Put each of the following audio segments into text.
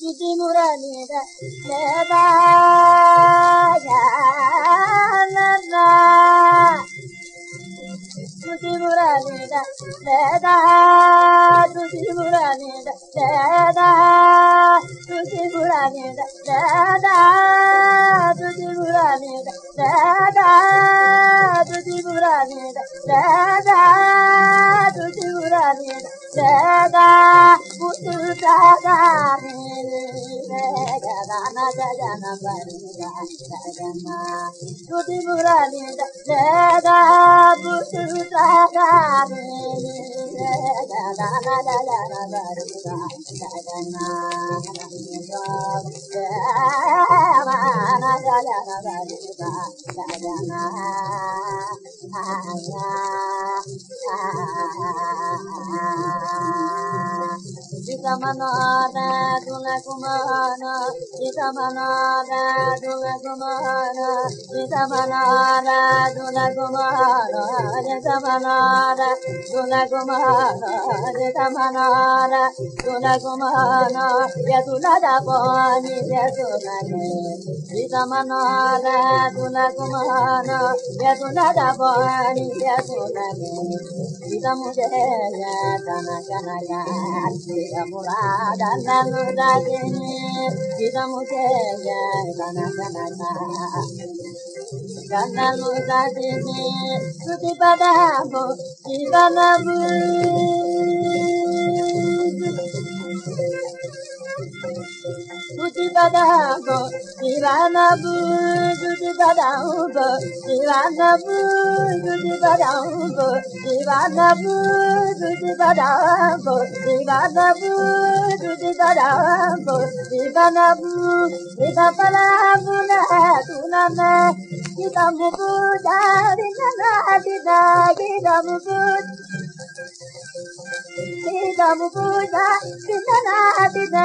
지지무라니다 내바야나나? 지지무라니다 내다 지지무라니다 내다 지지무라니다 내다 지지무라니다 내다 지지무라니다 내다 지지무라니다 Veda ಪುತು ಸಾಗಾರಿ Gagana Gagana ಬರಿದ Gagana Shruti ಮುರಳಿದ Veda ಪುತು ಸಾಗಾರಿ Gagana Gagana ಬರಿದ Gagana Gagana Gagana ಬರಿದ Gagana Sitamanada Dunga Kumana Sitamanada Dunga Kumana Sitamanada Dunga Kumana Sitamanada Dunga Kumana Sitamanada Dunga Kumana Yatulada Poni Yatulade Sitamanada Dunga Kumana Sitamudaya もらだらぬだけに、ひざもせげばなかなか。旦那のだけに、すきばだも、ひばなぶー。Dana Mudajini Sutipadamu Sivanabu Sutipadamu Sivanabu Sutipadamu Sivanabu Sutipadamu Sivanabu Sutipadamu Sivanabu Sutipadamu Sivanabu Sitapadamu Tunana Kita mubuda Dina Dina Kita mubuda Kita mubuda Dina Dina Ada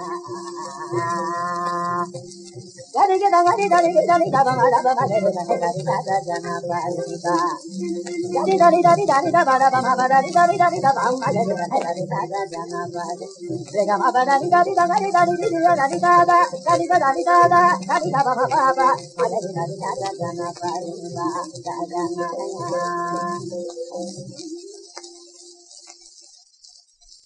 れじゃだがれだれだれだばがらばがれだれだれだじゃなばりば。だれだれだれだれだばらばまばだれだれだれだばんまれだれだれだじゃなばり。れがまばだれだれだがれだれだれだれだだだれだだれだだだれだばばばばまれだれだだじゃなばりばだじゃなばり。